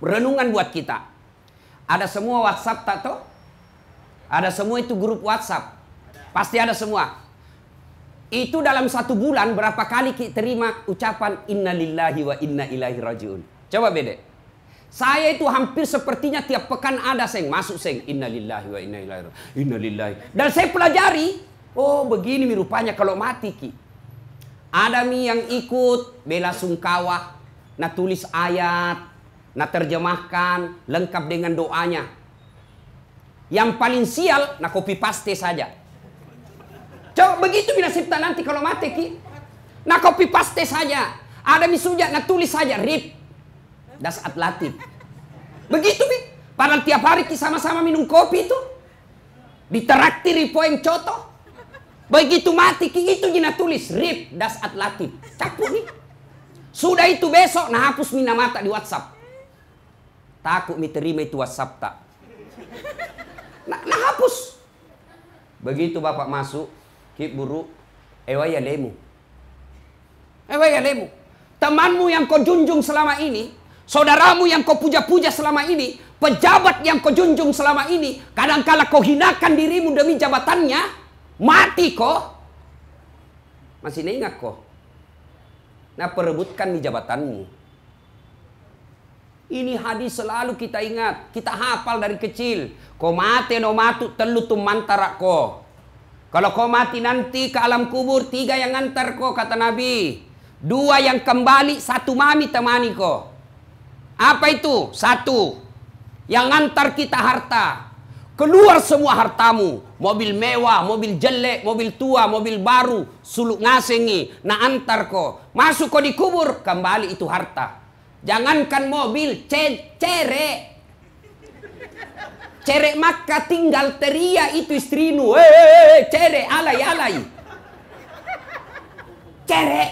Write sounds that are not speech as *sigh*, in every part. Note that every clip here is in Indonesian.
renungan buat kita. Ada semua WhatsApp tak toh? Ada semua itu grup WhatsApp. Pasti ada semua. Itu dalam satu bulan berapa kali kita terima ucapan innalillahi wa inna ilaihi rajiun. Coba beda. Saya itu hampir sepertinya tiap pekan ada seng masuk seng innalillahi wa inna ilaihi. Innalillahi. Dan saya pelajari, oh begini rupanya kalau mati ki. Ada mi yang ikut bela sungkawa, nah tulis ayat, nah terjemahkan lengkap dengan doanya. Yang paling sial, nah copy paste saja. Coba begitu bila sipta nanti kalau mati ki. Nah copy paste saja. Ada misuja, nah tulis saja rip. Das atlatif. Begitu bi. Padahal tiap hari ki sama-sama minum kopi itu. Diteraktir poin coto. Begitu mati ki itu jina tulis rip das atlatif. Capu nih. Sudah itu besok nah hapus mina mata di WhatsApp. Takut mi terima itu WhatsApp tak. Nah, nah hapus. Begitu bapak masuk, Kip buru, ewaya lemu. Ewaya lemu. Temanmu yang kau junjung selama ini, saudaramu yang kau puja-puja selama ini, pejabat yang kau junjung selama ini, kadangkala kau hinakan dirimu demi jabatannya, mati kau. Masih ingat kau? Nah perebutkan di jabatanmu. Ini hadis selalu kita ingat, kita hafal dari kecil. Kau mati no matu telu tu mantara ko. Kalau kau mati nanti ke alam kubur, tiga yang antar kau, kata Nabi. Dua yang kembali, satu mami temani kau. Apa itu? Satu. Yang antar kita harta. Keluar semua hartamu. Mobil mewah, mobil jelek, mobil tua, mobil baru. Suluk ngasengi. Nah antar kau. Masuk kau di kubur, kembali itu harta. Jangankan mobil, cerek. Cerek maka tinggal teria itu istrinu. Eh, cerek, alay, alay. Cerek.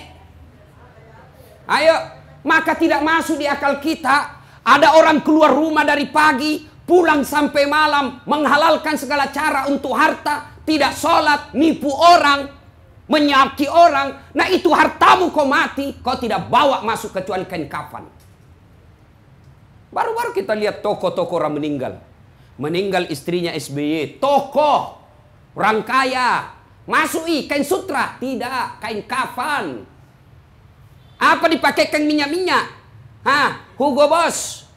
Ayo, maka tidak masuk di akal kita. Ada orang keluar rumah dari pagi, pulang sampai malam, menghalalkan segala cara untuk harta, tidak sholat, nipu orang, menyaki orang. Nah itu hartamu kau mati, kau tidak bawa masuk kecuali kain kafan. Baru-baru kita lihat toko-toko orang meninggal. Meninggal istrinya SBY. Tokoh. Orang kaya. Masuk kain sutra. Tidak. Kain kafan. Apa dipakaikan minyak-minyak? Ha? Hugo Boss.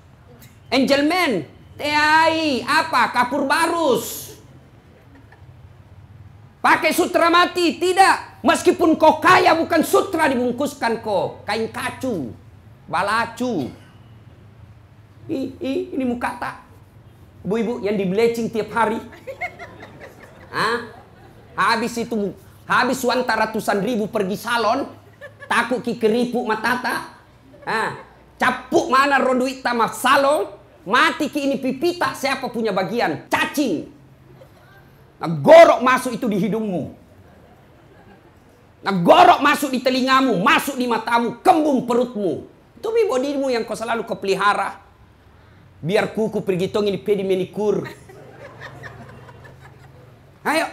Angelman. TAI. Apa? Kapur barus. Pakai sutra mati. Tidak. Meskipun kau kaya bukan sutra dibungkuskan kau. Kain kacu. Balacu. Ih, ih, ini muka tak. Ibu-ibu yang di bleaching tiap hari. Hah? Habis itu, habis wanta ratusan ribu pergi salon, takut ki keripu matata. Hah? Capuk mana roduit tamah salon, mati ki ini pipita siapa punya bagian, cacing. Nah, gorok masuk itu di hidungmu. Nah, gorok masuk di telingamu, masuk di matamu, kembung perutmu. Itu bodimu yang kau selalu kau pelihara. Biar kuku pergi tong ini pedi menikur. Ayo.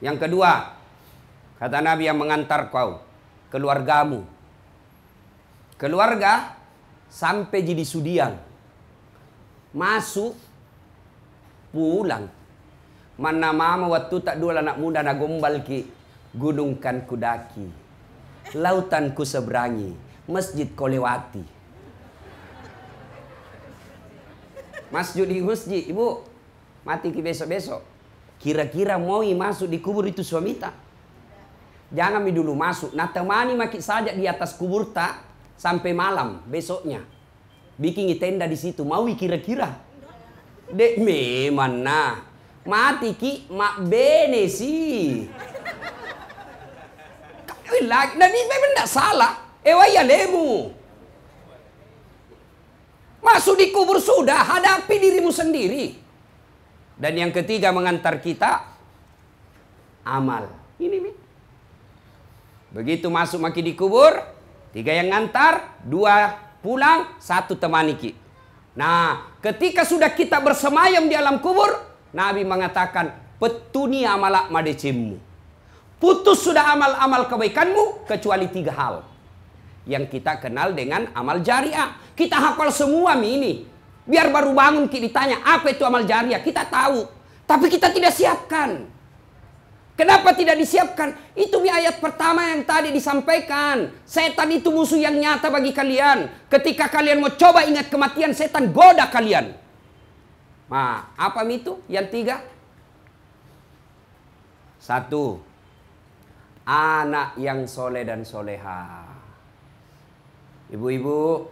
Yang kedua, kata Nabi yang mengantar kau, keluargamu. Keluarga sampai jadi sudiang. Masuk, pulang. Mana mama waktu tak dua anak muda na gombal ki. Gunungkan kudaki. Lautan ku seberangi. Masjid kau lewati. Masjid di masjid, ibu mati ki besok-besok. Kira-kira mau masuk di kubur itu suami tak? Jangan mi dulu masuk. Nah temani maki saja di atas kubur tak sampai malam besoknya. Bikin tenda di situ. Mau kira-kira? Dek memang nah. Mati ki mak bene sih. Lagi, dan ini memang tidak salah. Ewa ya lemu. Masuk di kubur sudah, hadapi dirimu sendiri. Dan yang ketiga mengantar kita amal. Ini nih. Begitu masuk maki di kubur, tiga yang ngantar, dua pulang, satu temani ki. Nah, ketika sudah kita bersemayam di alam kubur, Nabi mengatakan, petuni amalak madecimmu. Putus sudah amal-amal kebaikanmu, kecuali tiga hal. yang kita kenal dengan amal jariah. Kita hafal semua ini. Biar baru bangun kita ditanya apa itu amal jariah, kita tahu. Tapi kita tidak siapkan. Kenapa tidak disiapkan? Itu mi ayat pertama yang tadi disampaikan. Setan itu musuh yang nyata bagi kalian. Ketika kalian mau coba ingat kematian, setan goda kalian. Nah, apa itu? Yang tiga. Satu, anak yang soleh dan soleha. Ibu-ibu,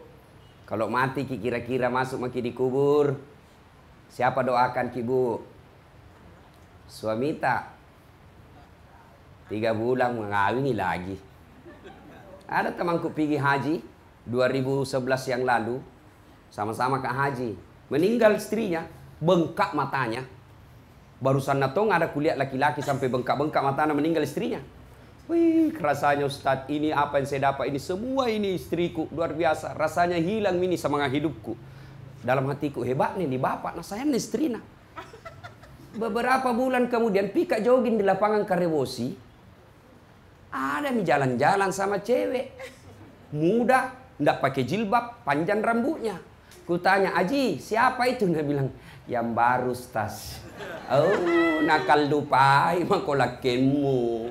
kalau mati kira-kira masuk maki di kubur, siapa doakan kibu? Suami tak. Tiga bulan mengawini lagi. Ada temanku pergi haji 2011 yang lalu. Sama-sama ke haji. Meninggal istrinya. Bengkak matanya. Barusan natong ada kuliah laki-laki sampai bengkak-bengkak matanya meninggal istrinya. Wih, rasanya Ustadz, ini apa yang saya dapat, ini semua ini istriku, luar biasa. Rasanya hilang ini sama hidupku. Dalam hatiku, hebat nih, di bapak, nah saya nih istrinya. Beberapa bulan kemudian, pika jogging di lapangan Karebosi. Ada nih jalan-jalan sama cewek. Muda, ndak pakai jilbab, panjang rambutnya. Kutanya, Aji, siapa itu? Dia bilang, yang baru, Stas. Oh, nakal dupai, makolakenmu.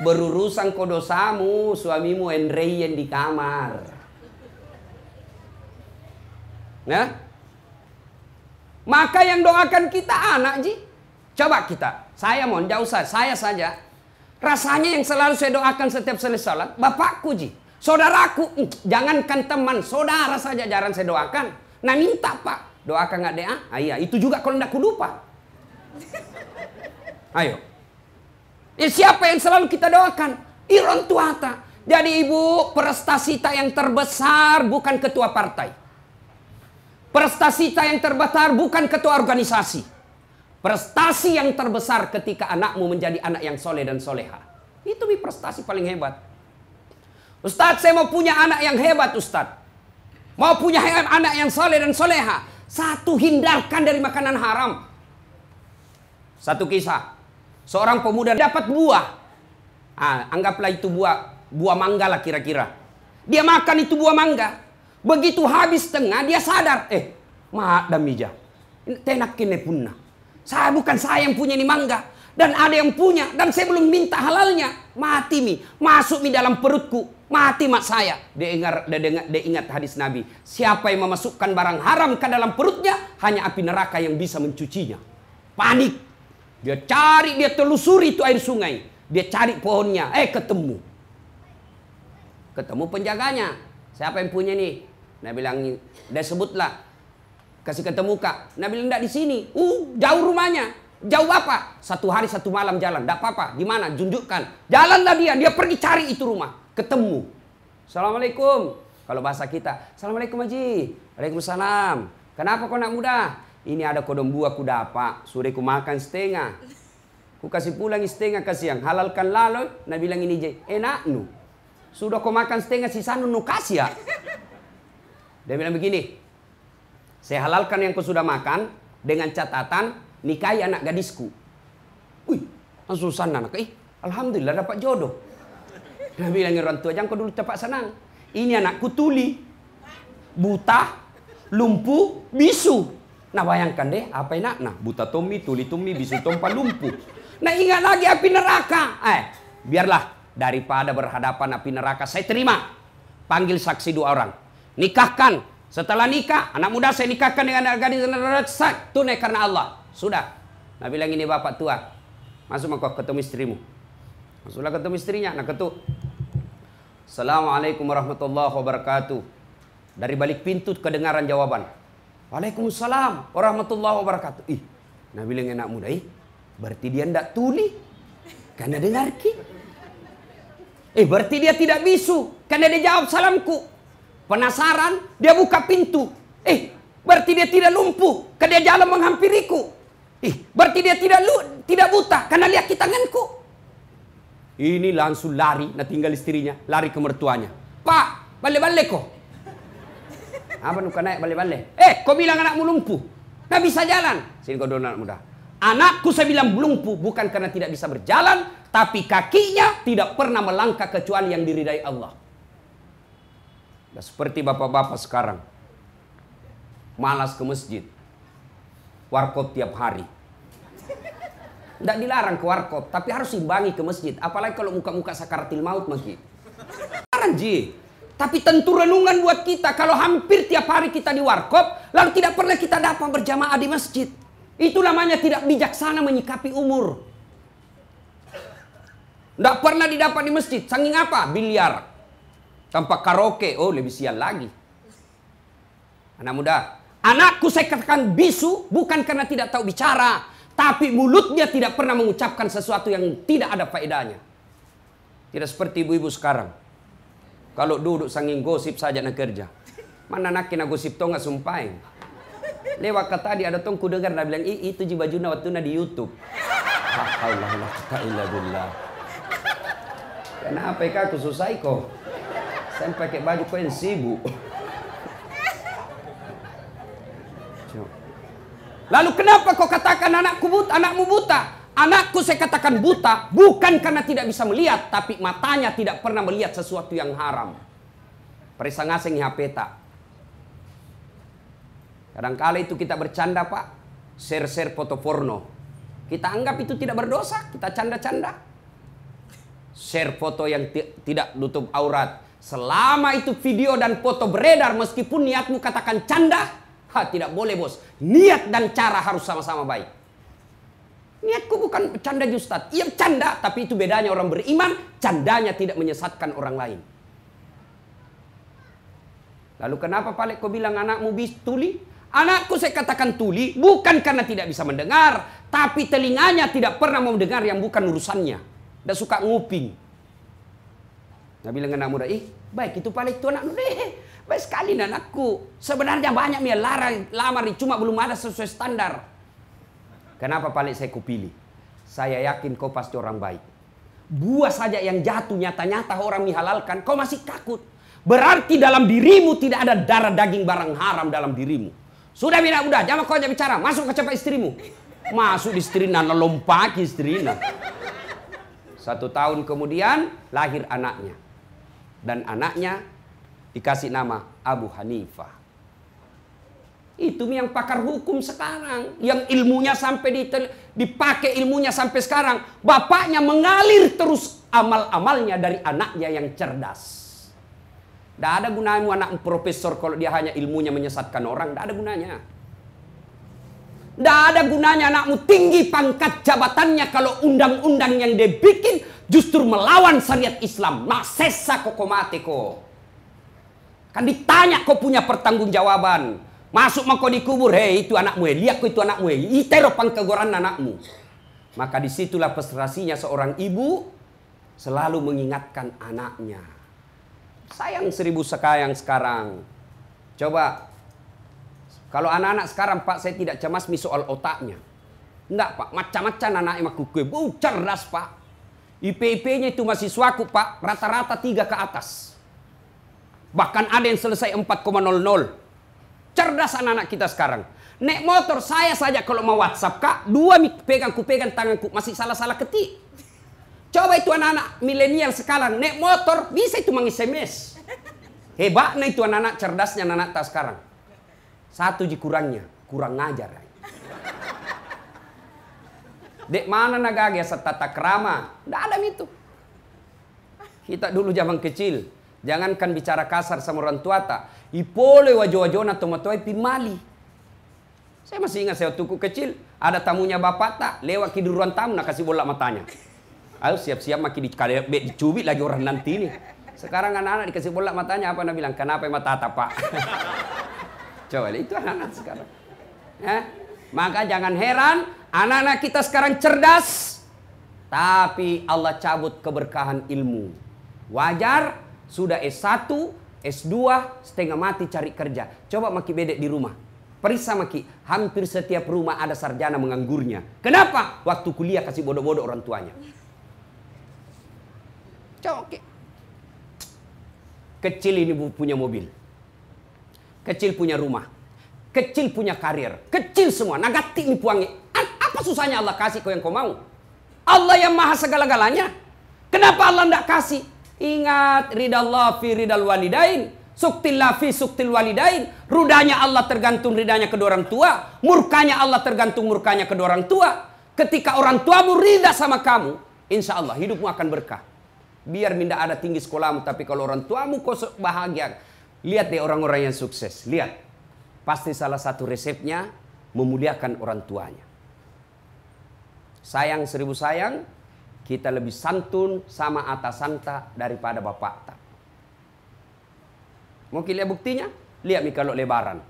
Berurusan kau dosamu, suamimu enreyen di kamar. Nah, maka yang doakan kita anak ji. Coba kita, saya mohon jauh saya, saya saja. Rasanya yang selalu saya doakan setiap selesai salat, bapakku ji. Saudaraku, hmm, jangankan teman, saudara saja jarang saya doakan. Nah minta pak, doakan nggak deh? Ah, iya, itu juga kalau tidak lupa. *laughs* Ayo, Ya, siapa yang selalu kita doakan? Iron Tuata. Jadi ibu, prestasi tak yang terbesar bukan ketua partai. Prestasi tak yang terbesar bukan ketua organisasi. Prestasi yang terbesar ketika anakmu menjadi anak yang soleh dan soleha. Itu mi prestasi paling hebat. Ustadz, saya mau punya anak yang hebat, Ustadz. Mau punya anak yang soleh dan soleha. Satu, hindarkan dari makanan haram. Satu kisah. Seorang pemuda dapat buah. Ah, anggaplah itu buah buah mangga lah kira-kira. Dia makan itu buah mangga. Begitu habis tengah dia sadar, eh, mak damija. Tenak kene punna. Saya bukan saya yang punya ini mangga dan ada yang punya dan saya belum minta halalnya. Mati mi, masuk mi dalam perutku. Mati mak saya. Dia ingat, dia, ingat, dia ingat hadis Nabi. Siapa yang memasukkan barang haram ke dalam perutnya, hanya api neraka yang bisa mencucinya. Panik. Dia cari, dia telusuri itu air sungai. Dia cari pohonnya, eh ketemu. Ketemu penjaganya. Siapa yang punya nih? Nah bilang, dia sebutlah. Kasih ketemu kak. Nah bilang, di sini. Uh, jauh rumahnya. Jauh apa? Satu hari satu malam jalan. Enggak apa-apa. Gimana? Junjukkan. Jalanlah dia. Dia pergi cari itu rumah. Ketemu. Assalamualaikum. Kalau bahasa kita. Assalamualaikum Haji. Waalaikumsalam. Kenapa kau nak muda? Ini ada kodong buah ku dapat, sudah ku makan setengah. Ku kasih pulang setengah kasih yang halalkan lalu. Nah bilang ini je, enak nu. Sudah kau makan setengah sisa nu kasih ya. Dia bilang begini, saya halalkan yang kau sudah makan dengan catatan nikahi anak gadisku. Wih, langsung sana anak. Eh, Alhamdulillah dapat jodoh. Dia bilang orang tua, jangan kau dulu cepat senang. Ini anakku tuli, buta, lumpuh, bisu. Nah bayangkan deh, apa enak? Nah buta Tommy, tuli Tommy, bisu tompa lumpuh. *laughs* Nah ingat lagi api neraka. Eh, biarlah daripada berhadapan api neraka, saya terima. Panggil saksi dua orang. Nikahkan. Setelah nikah, anak muda saya nikahkan dengan anak gadis sak tunai karena Allah. Sudah. Nah bilang ini bapak tua. Masuk kau ketemu istrimu. Masuklah ketemu istrinya. Nah ketuk. Assalamualaikum warahmatullahi wabarakatuh. Dari balik pintu kedengaran jawaban. Waalaikumsalam warahmatullahi wabarakatuh. Ih, Nabi bilang anak muda, ih, berarti dia tidak tuli. Karena dengar ki. Eh, berarti dia tidak bisu. Karena dia jawab salamku. Penasaran, dia buka pintu. Eh, berarti dia tidak lumpuh. Karena dia jalan menghampiriku. Eh, berarti dia tidak lu, tidak buta. Karena lihat tanganku. Ini langsung lari, nah tinggal istrinya. Lari ke mertuanya. Pak, balik-balik kok. Apa nuka naik balik-balik? Eh, kau bilang anakmu lumpuh. Nggak bisa jalan. Sini kau anak muda. Anakku saya bilang lumpuh bukan karena tidak bisa berjalan, tapi kakinya tidak pernah melangkah kecuali yang diridai Allah. Nah, seperti bapak-bapak sekarang. Malas ke masjid. Warkop tiap hari. Tidak dilarang ke warkop, tapi harus imbangi ke masjid. Apalagi kalau muka-muka sakaratil maut maki. Larang ji. Tapi tentu renungan buat kita kalau hampir tiap hari kita di warkop, lalu tidak pernah kita dapat berjamaah di masjid. Itu namanya tidak bijaksana menyikapi umur. Tidak pernah didapat di masjid. Sanging apa? Biliar. Tanpa karaoke. Oh, lebih sial lagi. Anak muda. Anakku saya katakan bisu bukan karena tidak tahu bicara. Tapi mulutnya tidak pernah mengucapkan sesuatu yang tidak ada faedahnya. Tidak seperti ibu-ibu sekarang. Kalau duduk sanging gosip saja nak kerja. Mana nak kena gosip to nggak sumpahin. Lewat kata tadi ada tong ku dengar dia bilang, itu ji baju waktu di YouTube. Allah Allah Kenapa kak aku susah kok? Saya pakai baju kau yang sibuk. Lalu kenapa kau katakan anakku buta, anakmu buta? Anakku saya katakan buta bukan karena tidak bisa melihat, tapi matanya tidak pernah melihat sesuatu yang haram. Perisa ngaseng HP tak. Kadang-kala itu kita bercanda pak, share-share foto porno. Kita anggap itu tidak berdosa, kita canda-canda. Share foto yang tidak nutup aurat. Selama itu video dan foto beredar meskipun niatmu katakan canda, Ha, tidak boleh bos. Niat dan cara harus sama-sama baik. Niatku bukan canda Ustaz. Iya canda, tapi itu bedanya orang beriman. Candanya tidak menyesatkan orang lain. Lalu kenapa Pak kau bilang anakmu bis tuli? Anakku saya katakan tuli bukan karena tidak bisa mendengar, tapi telinganya tidak pernah mau mendengar yang bukan urusannya. Dan suka nguping. Nah bilang anak muda, ih baik itu paling itu anak muda. Baik sekali anakku. Sebenarnya banyak yang larang lamar cuma belum ada sesuai standar. Kenapa paling saya kupilih? Saya yakin kau pasti orang baik. Buah saja yang jatuh nyata-nyata orang mihalalkan, kau masih takut. Berarti dalam dirimu tidak ada darah daging barang haram dalam dirimu. Sudah bina udah, jangan kau aja bicara. Masuk ke cepat istrimu. Masuk istrina, lompat istrina. Satu tahun kemudian lahir anaknya. Dan anaknya dikasih nama Abu Hanifah. Itu yang pakar hukum sekarang. Yang ilmunya sampai dipakai ilmunya sampai sekarang. Bapaknya mengalir terus amal-amalnya dari anaknya yang cerdas. Tidak ada gunanya anak profesor kalau dia hanya ilmunya menyesatkan orang. Tidak ada gunanya. Tidak ada gunanya anakmu tinggi pangkat jabatannya kalau undang-undang yang dia bikin justru melawan syariat Islam. Masesa kokomate ko. Kan ditanya kau punya pertanggungjawaban. Masuk mau kau dikubur, hei itu anakmu, hei, lihat itu anakmu, hei, itero pangkegoran anakmu. Maka di situlah prestasinya seorang ibu selalu mengingatkan anaknya. Sayang seribu sekayang sekarang. Coba, kalau anak-anak sekarang Pak saya tidak cemas mi soal otaknya. Enggak Pak, macam-macam anaknya maku kue. Oh, cerdas Pak. IPP-nya itu masih suaku Pak, rata-rata tiga ke atas. Bahkan ada yang selesai 4,00. Cerdas anak-anak kita sekarang. Nek motor saya saja kalau mau WhatsApp kak, dua pegang ku pegang tanganku masih salah-salah ketik. Coba itu anak-anak milenial sekarang nek motor bisa itu meng SMS. Hebatnya itu anak-anak cerdasnya anak-anak tak sekarang. Satu ji kurangnya, kurang ngajar. Dek mana nagage setata krama? Tidak ada itu. Kita dulu zaman kecil, Jangankan bicara kasar sama orang tua tak. Ipole wajo-wajona tomatoi pimali. Saya masih ingat saya waktu kecil. Ada tamunya bapak tak. Lewat ke ruang tamu nak kasih bola matanya. Ayo siap-siap makin dicubit lagi orang nanti ini. Sekarang anak-anak dikasih bola matanya apa nak bilang? Kenapa mata tak pak? *laughs* Coba itu anak-anak sekarang. Eh? Maka jangan heran anak-anak kita sekarang cerdas. Tapi Allah cabut keberkahan ilmu. Wajar sudah S1, S2, setengah mati cari kerja. Coba maki bedek di rumah. Perisa maki, hampir setiap rumah ada sarjana menganggurnya. Kenapa? Waktu kuliah kasih bodoh-bodoh orang tuanya. Coba oke. Kecil ini punya mobil. Kecil punya rumah. Kecil punya karir. Kecil semua. Nagati ini puangi. Apa susahnya Allah kasih kau yang kau mau? Allah yang maha segala-galanya. Kenapa Allah tidak kasih? Ingat ridallah fi ridal walidain. Suktillah fi suktil walidain. Rudanya Allah tergantung ridanya kedua orang tua. Murkanya Allah tergantung murkanya kedua orang tua. Ketika orang tuamu rida sama kamu, insya Allah hidupmu akan berkah. Biar minda ada tinggi sekolahmu, tapi kalau orang tuamu kau bahagia. Lihat deh orang-orang yang sukses. Lihat. Pasti salah satu resepnya memuliakan orang tuanya. Sayang seribu sayang, kita lebih santun sama atas santa daripada bapak tak. Mungkin lihat buktinya? Lihat nih kalau lebaran.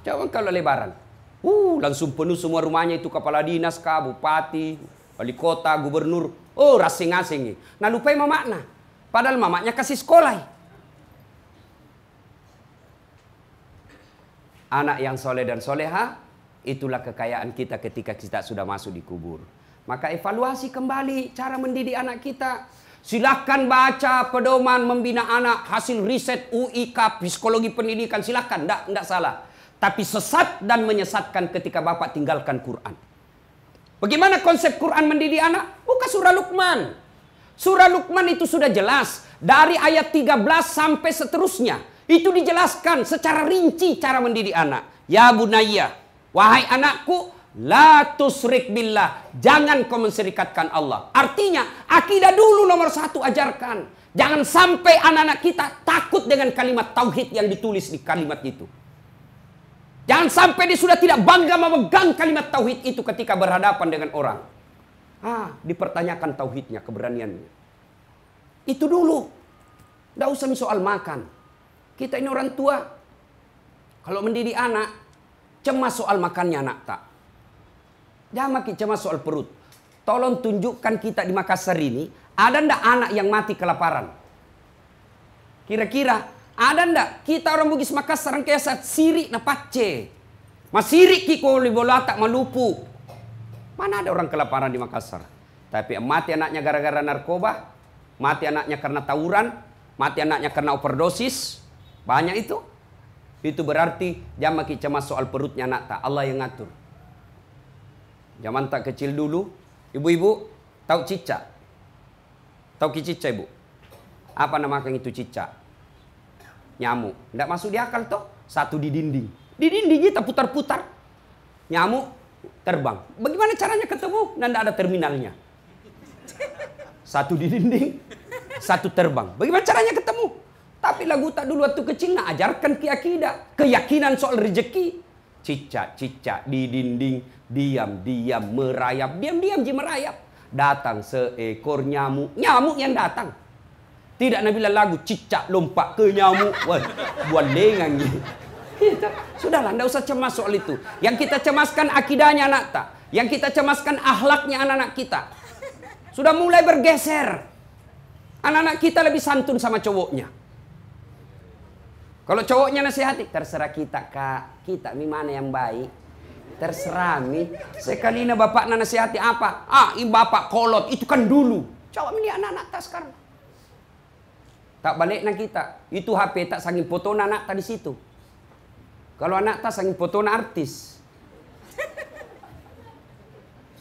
Coba kalau lebaran. Uh, langsung penuh semua rumahnya itu kepala dinas kah, bupati, wali kota, gubernur. Oh, rasing-asing. Nah, lupa mamakna. Padahal mamaknya kasih sekolah. Anak yang soleh dan soleha, itulah kekayaan kita ketika kita sudah masuk di kubur. Maka evaluasi kembali cara mendidik anak kita. Silahkan baca pedoman membina anak hasil riset UIK psikologi pendidikan silahkan, tidak salah. Tapi sesat dan menyesatkan ketika bapak tinggalkan Quran. Bagaimana konsep Quran mendidik anak? Buka surah Luqman. Surah Luqman itu sudah jelas dari ayat 13 sampai seterusnya. Itu dijelaskan secara rinci cara mendidik anak. Ya bunayya, wahai anakku, La tusrik billah. Jangan kau menserikatkan Allah. Artinya akidah dulu nomor satu ajarkan. Jangan sampai anak-anak kita takut dengan kalimat tauhid yang ditulis di kalimat itu. Jangan sampai dia sudah tidak bangga memegang kalimat tauhid itu ketika berhadapan dengan orang. Ah, dipertanyakan tauhidnya, keberaniannya. Itu dulu. Tidak usah soal makan. Kita ini orang tua. Kalau mendidik anak, cemas soal makannya anak tak. Jangan makin cemas soal perut. Tolong tunjukkan kita di Makassar ini, ada ndak anak yang mati kelaparan? Kira-kira ada ndak kita orang Bugis Makassar yang kayak sirik na pace. Masirik kiko tak malupu. Mana ada orang kelaparan di Makassar? Tapi mati anaknya gara-gara narkoba, mati anaknya karena tawuran, mati anaknya karena overdosis, banyak itu. Itu berarti jangan makin cemas soal perutnya anak tak. Allah yang ngatur. Zaman tak kecil dulu, ibu-ibu tahu cicak? Tahu cicak ibu? Apa nama yang itu cicak? Nyamuk. Tidak masuk di akal toh? Satu di dinding. Di dinding kita putar-putar. Nyamuk terbang. Bagaimana caranya ketemu? Dan tidak ada terminalnya. Satu di dinding, satu terbang. Bagaimana caranya ketemu? Tapi lagu tak dulu waktu kecil nak ajarkan keyakinan, keyakinan soal rezeki. Cicak-cicak di dinding diam-diam merayap, diam-diam ji merayap. Datang seekor nyamuk, nyamuk yang datang. Tidak Nabi lagu cicak lompat ke nyamuk. Wah, buat lengan gitu. Sudahlah, tidak usah cemas soal itu. Yang kita cemaskan akidahnya anak tak. Yang kita cemaskan ahlaknya anak-anak kita. Sudah mulai bergeser. Anak-anak kita lebih santun sama cowoknya. Kalau cowoknya nasihati, terserah kita kak. Kita mana yang baik. Terserah mi. Sekali ini bapak nasihati apa? Ah, ini bapak kolot. Itu kan dulu. Coba ini anak-anak tak sekarang. Tak balik nak kita. Itu HP tak sangin foto anak tadi situ. Kalau anak tak sangin foto artis.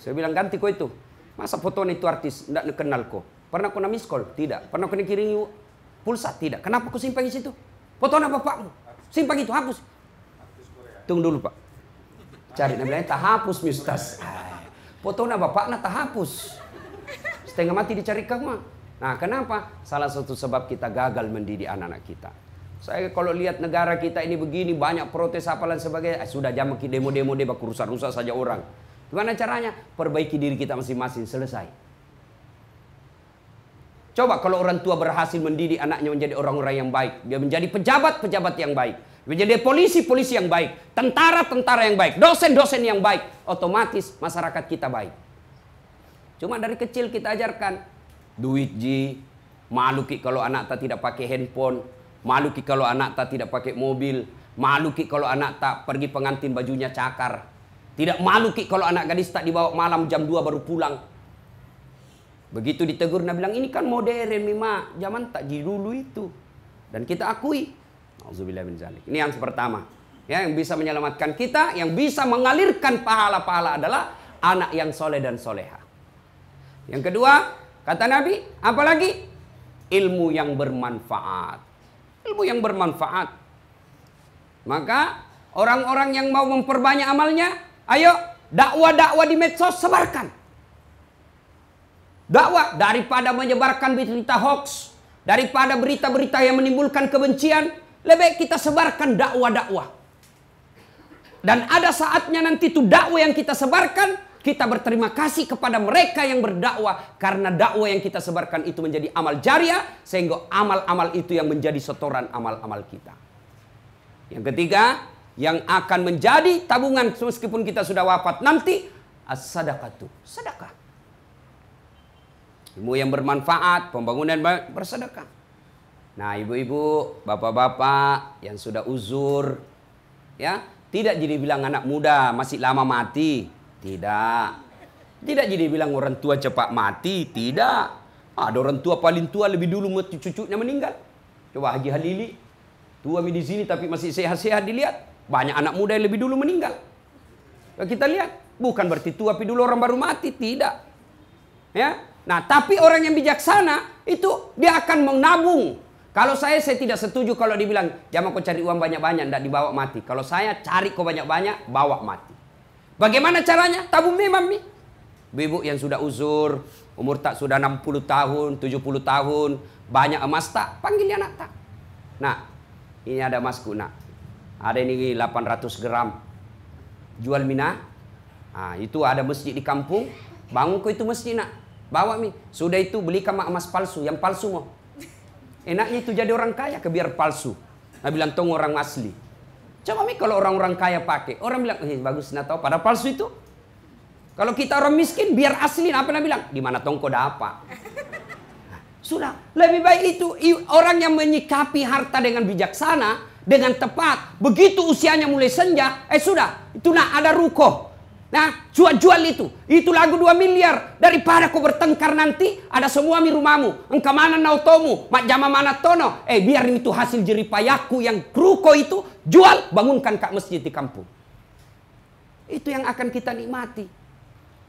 Saya bilang ganti kau itu. Masa foto itu artis? Tidak kenal kau. Pernah kau call? Tidak. Pernah kau kirim pulsa? Tidak. Kenapa kau simpan di situ? Foto anak bapakmu. Simpan itu hapus. Tunggu dulu pak. Cari lain tak hapus mistas. Foto na bapak na tak hapus. Setengah mati dicari kamu. Nah kenapa? Salah satu sebab kita gagal mendidik anak-anak kita. Saya kalau lihat negara kita ini begini banyak protes apa dan sebagainya. Eh, sudah jam demo-demo deh rusak-rusak saja orang. Gimana caranya? Perbaiki diri kita masing-masing selesai. Coba kalau orang tua berhasil mendidik anaknya menjadi orang-orang yang baik. Dia menjadi pejabat-pejabat yang baik. Menjadi polisi-polisi yang baik, tentara-tentara yang baik, dosen-dosen yang baik, otomatis masyarakat kita baik. Cuma dari kecil kita ajarkan duit ji, malu ki kalau anak tak tidak pakai handphone, malu ki kalau anak tak tidak pakai mobil, malu ki kalau anak tak pergi pengantin bajunya cakar. Tidak malu ki kalau anak gadis tak dibawa malam jam 2 baru pulang. Begitu ditegur, Nabi bilang, ini kan modern, Mima. Zaman tak ji dulu itu. Dan kita akui, ini yang pertama. Ya, yang bisa menyelamatkan kita, yang bisa mengalirkan pahala-pahala adalah anak yang soleh dan soleha. Yang kedua, kata Nabi, apalagi ilmu yang bermanfaat. Ilmu yang bermanfaat. Maka orang-orang yang mau memperbanyak amalnya, ayo dakwah-dakwah di medsos sebarkan. Dakwah daripada menyebarkan berita hoax, daripada berita-berita yang menimbulkan kebencian, lebih kita sebarkan dakwah-dakwah. Dan ada saatnya nanti itu dakwah yang kita sebarkan, kita berterima kasih kepada mereka yang berdakwah karena dakwah yang kita sebarkan itu menjadi amal jariah sehingga amal-amal itu yang menjadi setoran amal-amal kita. Yang ketiga, yang akan menjadi tabungan meskipun kita sudah wafat nanti as-sadaqatu, sedekah. Ilmu yang bermanfaat, pembangunan bersedekah. Nah, ibu-ibu, bapak-bapak yang sudah uzur, ya, tidak jadi bilang anak muda masih lama mati. Tidak. Tidak jadi bilang orang tua cepat mati. Tidak. Ada orang tua paling tua lebih dulu cucunya meninggal. Coba Haji Halili. Tua di sini tapi masih sehat-sehat dilihat. Banyak anak muda yang lebih dulu meninggal. Kita lihat. Bukan berarti tua tapi dulu orang baru mati. Tidak. Ya. Nah tapi orang yang bijaksana itu dia akan menabung kalau saya, saya tidak setuju kalau dibilang, jangan kau cari uang banyak-banyak, tidak dibawa mati. Kalau saya cari kau banyak-banyak, bawa mati. Bagaimana caranya? Tabung memang nih. Ibu yang sudah uzur, umur tak sudah 60 tahun, 70 tahun, banyak emas tak, panggil anak tak. Nah, ini ada emasku nak. Ada ini 800 gram. Jual mina. Nah, itu ada masjid di kampung. Bangun kau itu masjid nak. Bawa mi. Sudah itu belikan emas palsu, yang palsu mau. Enaknya itu jadi orang kaya ke biar palsu. Nah bilang tunggu orang asli. Coba mi kalau orang-orang kaya pakai. Orang bilang, eh bagus nah tahu pada palsu itu. Kalau kita orang miskin biar asli apa nak bilang? Di mana tongko apa? Sudah, lebih baik itu orang yang menyikapi harta dengan bijaksana, dengan tepat. Begitu usianya mulai senja, eh sudah, itu nak ada ruko. Nah, jual-jual itu. Itu lagu 2 miliar. Daripada kau bertengkar nanti, ada semua mi rumahmu. Engkau mana nautomu, mak jama mana tono. Eh, biar itu hasil jeripayaku yang kruko itu, jual, bangunkan kak masjid di kampung. Itu yang akan kita nikmati.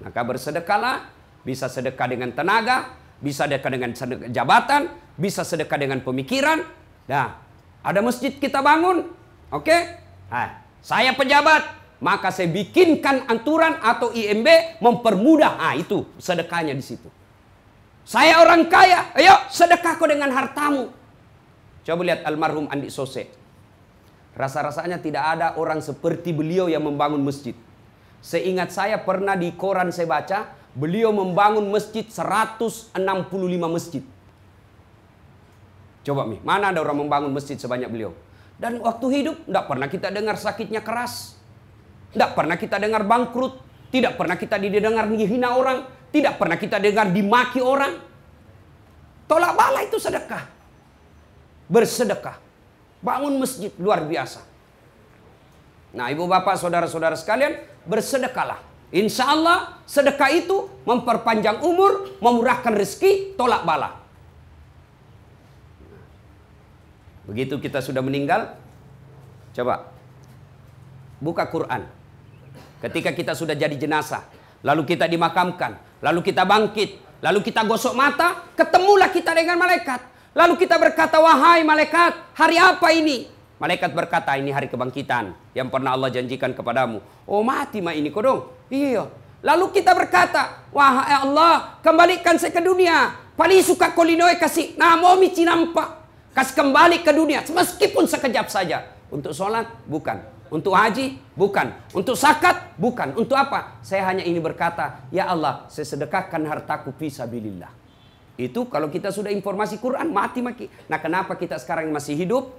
Maka bersedekahlah, bisa sedekah dengan tenaga, bisa sedekah dengan jabatan, bisa sedekah dengan pemikiran. Nah, ada masjid kita bangun, oke? Okay? Nah, saya pejabat, maka saya bikinkan aturan atau IMB mempermudah. Ah itu sedekahnya di situ. Saya orang kaya, ayo sedekah kau dengan hartamu. Coba lihat almarhum Andi Sose. Rasa-rasanya tidak ada orang seperti beliau yang membangun masjid. Seingat saya pernah di koran saya baca, beliau membangun masjid 165 masjid. Coba mi, mana ada orang membangun masjid sebanyak beliau? Dan waktu hidup tidak pernah kita dengar sakitnya keras. Tidak pernah kita dengar bangkrut. Tidak pernah kita didengar menghina orang. Tidak pernah kita dengar dimaki orang. Tolak bala itu sedekah. Bersedekah. Bangun masjid luar biasa. Nah ibu bapak saudara-saudara sekalian bersedekahlah. Insya Allah sedekah itu memperpanjang umur, memurahkan rezeki, tolak bala. Begitu kita sudah meninggal, coba buka Quran. Ketika kita sudah jadi jenazah, lalu kita dimakamkan, lalu kita bangkit, lalu kita gosok mata, ketemulah kita dengan malaikat. Lalu kita berkata, wahai malaikat, hari apa ini? Malaikat berkata, ini hari kebangkitan yang pernah Allah janjikan kepadamu. Oh mati mah ini kodong. Iya. Lalu kita berkata, wahai Allah, kembalikan saya ke dunia. Paling suka kolinoe kasih namomi cinampak. Kasih kembali ke dunia, meskipun sekejap saja. Untuk sholat, bukan. Untuk haji? Bukan. Untuk sakat? Bukan. Untuk apa? Saya hanya ini berkata, Ya Allah, saya sedekahkan hartaku fisabilillah. Itu kalau kita sudah informasi Quran, mati maki. Nah kenapa kita sekarang masih hidup?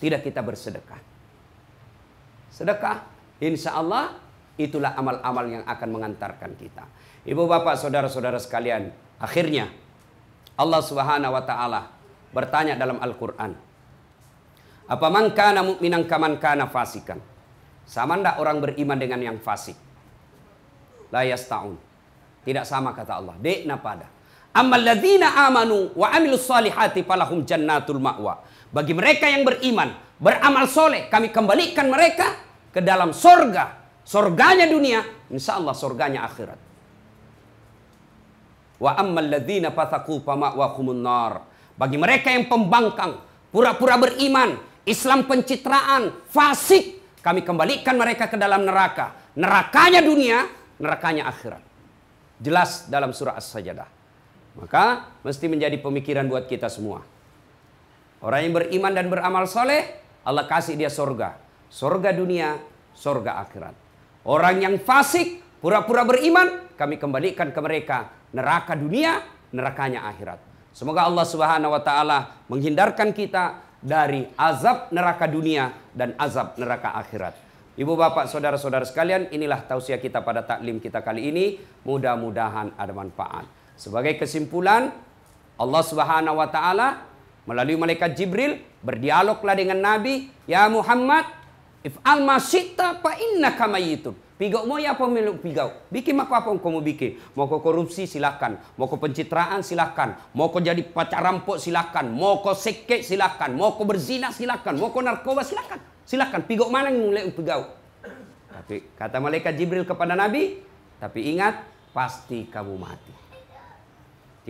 Tidak kita bersedekah. Sedekah, insya Allah, itulah amal-amal yang akan mengantarkan kita. Ibu bapak, saudara-saudara sekalian, akhirnya Allah subhanahu wa ta'ala bertanya dalam Al-Quran. Apa man kana mu'minan kaman kana fasikan. Sama ndak orang beriman dengan yang fasik? La yasta'un. Tidak sama kata Allah. Dekna pada. Amal amanu wa amilus salihati falahum jannatul ma'wa. Bagi mereka yang beriman, beramal soleh, kami kembalikan mereka ke dalam sorga. Sorganya dunia, insya Allah sorganya akhirat. Wa ammal ladzina fathaku fama'wahumun nar. Bagi mereka yang pembangkang, pura-pura beriman, Islam pencitraan, fasik, kami kembalikan mereka ke dalam neraka. Nerakanya dunia, nerakanya akhirat. Jelas dalam surah As-Sajdah. Maka mesti menjadi pemikiran buat kita semua. Orang yang beriman dan beramal soleh, Allah kasih dia sorga. Sorga dunia, sorga akhirat. Orang yang fasik, pura-pura beriman, kami kembalikan ke mereka neraka dunia, nerakanya akhirat. Semoga Allah Subhanahu wa taala menghindarkan kita dari azab neraka dunia dan azab neraka akhirat. Ibu bapak saudara-saudara sekalian, inilah tausiah kita pada taklim kita kali ini. Mudah-mudahan ada manfaat. Sebagai kesimpulan, Allah Subhanahu wa taala melalui malaikat Jibril berdialoglah dengan Nabi, "Ya Muhammad, if al masita fa innaka mayyitun." Pigau mau ya apa meluk pigau? Bikin apa apa kamu bikin? Mau kau korupsi silakan, mau kau pencitraan silakan, mau kau jadi pacar rampok silakan, mau kau sekek silakan, mau kau berzina silakan, mau kau narkoba silakan. Silakan, pigau mana yang mulai pigau? Tapi kata malaikat Jibril kepada Nabi, tapi ingat pasti kamu mati.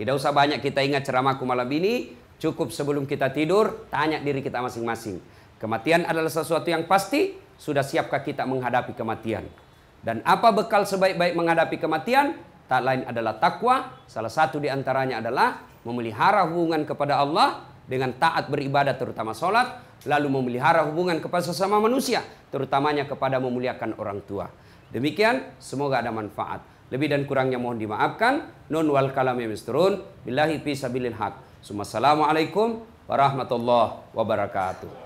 Tidak usah banyak kita ingat ceramahku malam ini, cukup sebelum kita tidur tanya diri kita masing-masing. Kematian adalah sesuatu yang pasti, sudah siapkah kita menghadapi kematian? Dan apa bekal sebaik-baik menghadapi kematian? Tak lain adalah takwa. Salah satu di antaranya adalah memelihara hubungan kepada Allah dengan taat beribadah terutama sholat. Lalu memelihara hubungan kepada sesama manusia. Terutamanya kepada memuliakan orang tua. Demikian semoga ada manfaat. Lebih dan kurangnya mohon dimaafkan. Nun wal kalam misturun. Billahi fi sabilil haq. Assalamualaikum warahmatullahi wabarakatuh.